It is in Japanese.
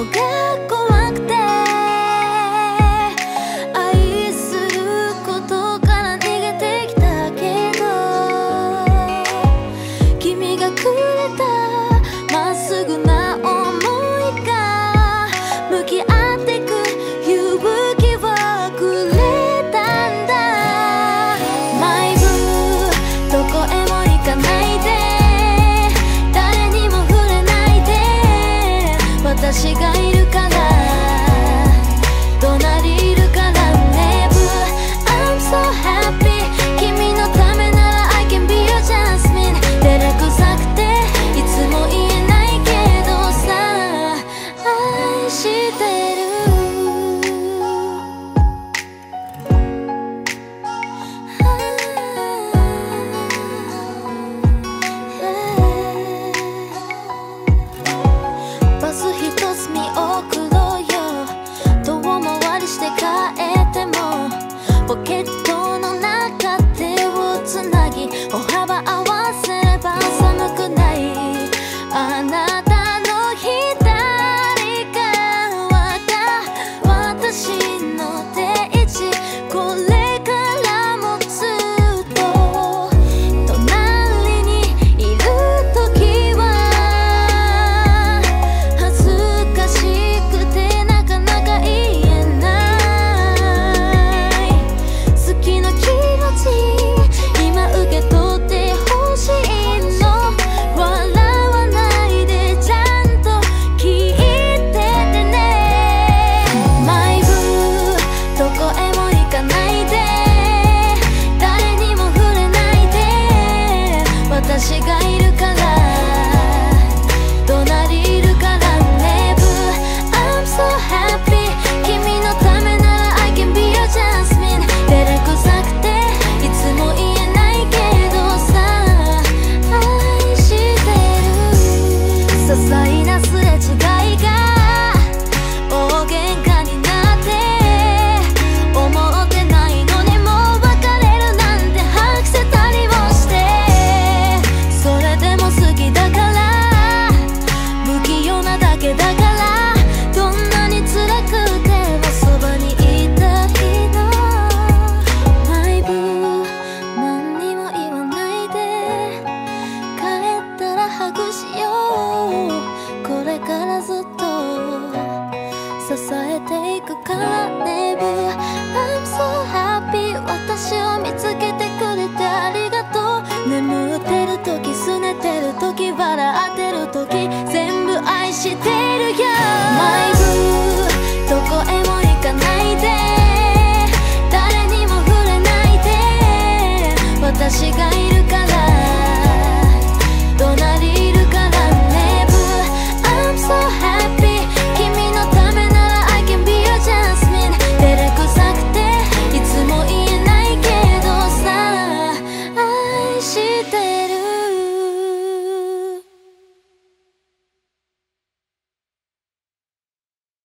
我看しよう。これからずっと支えていくからね。I'm so happy 私を見つけてくれてありがとう。眠ってる時拗ねてる時笑ってる時全部愛して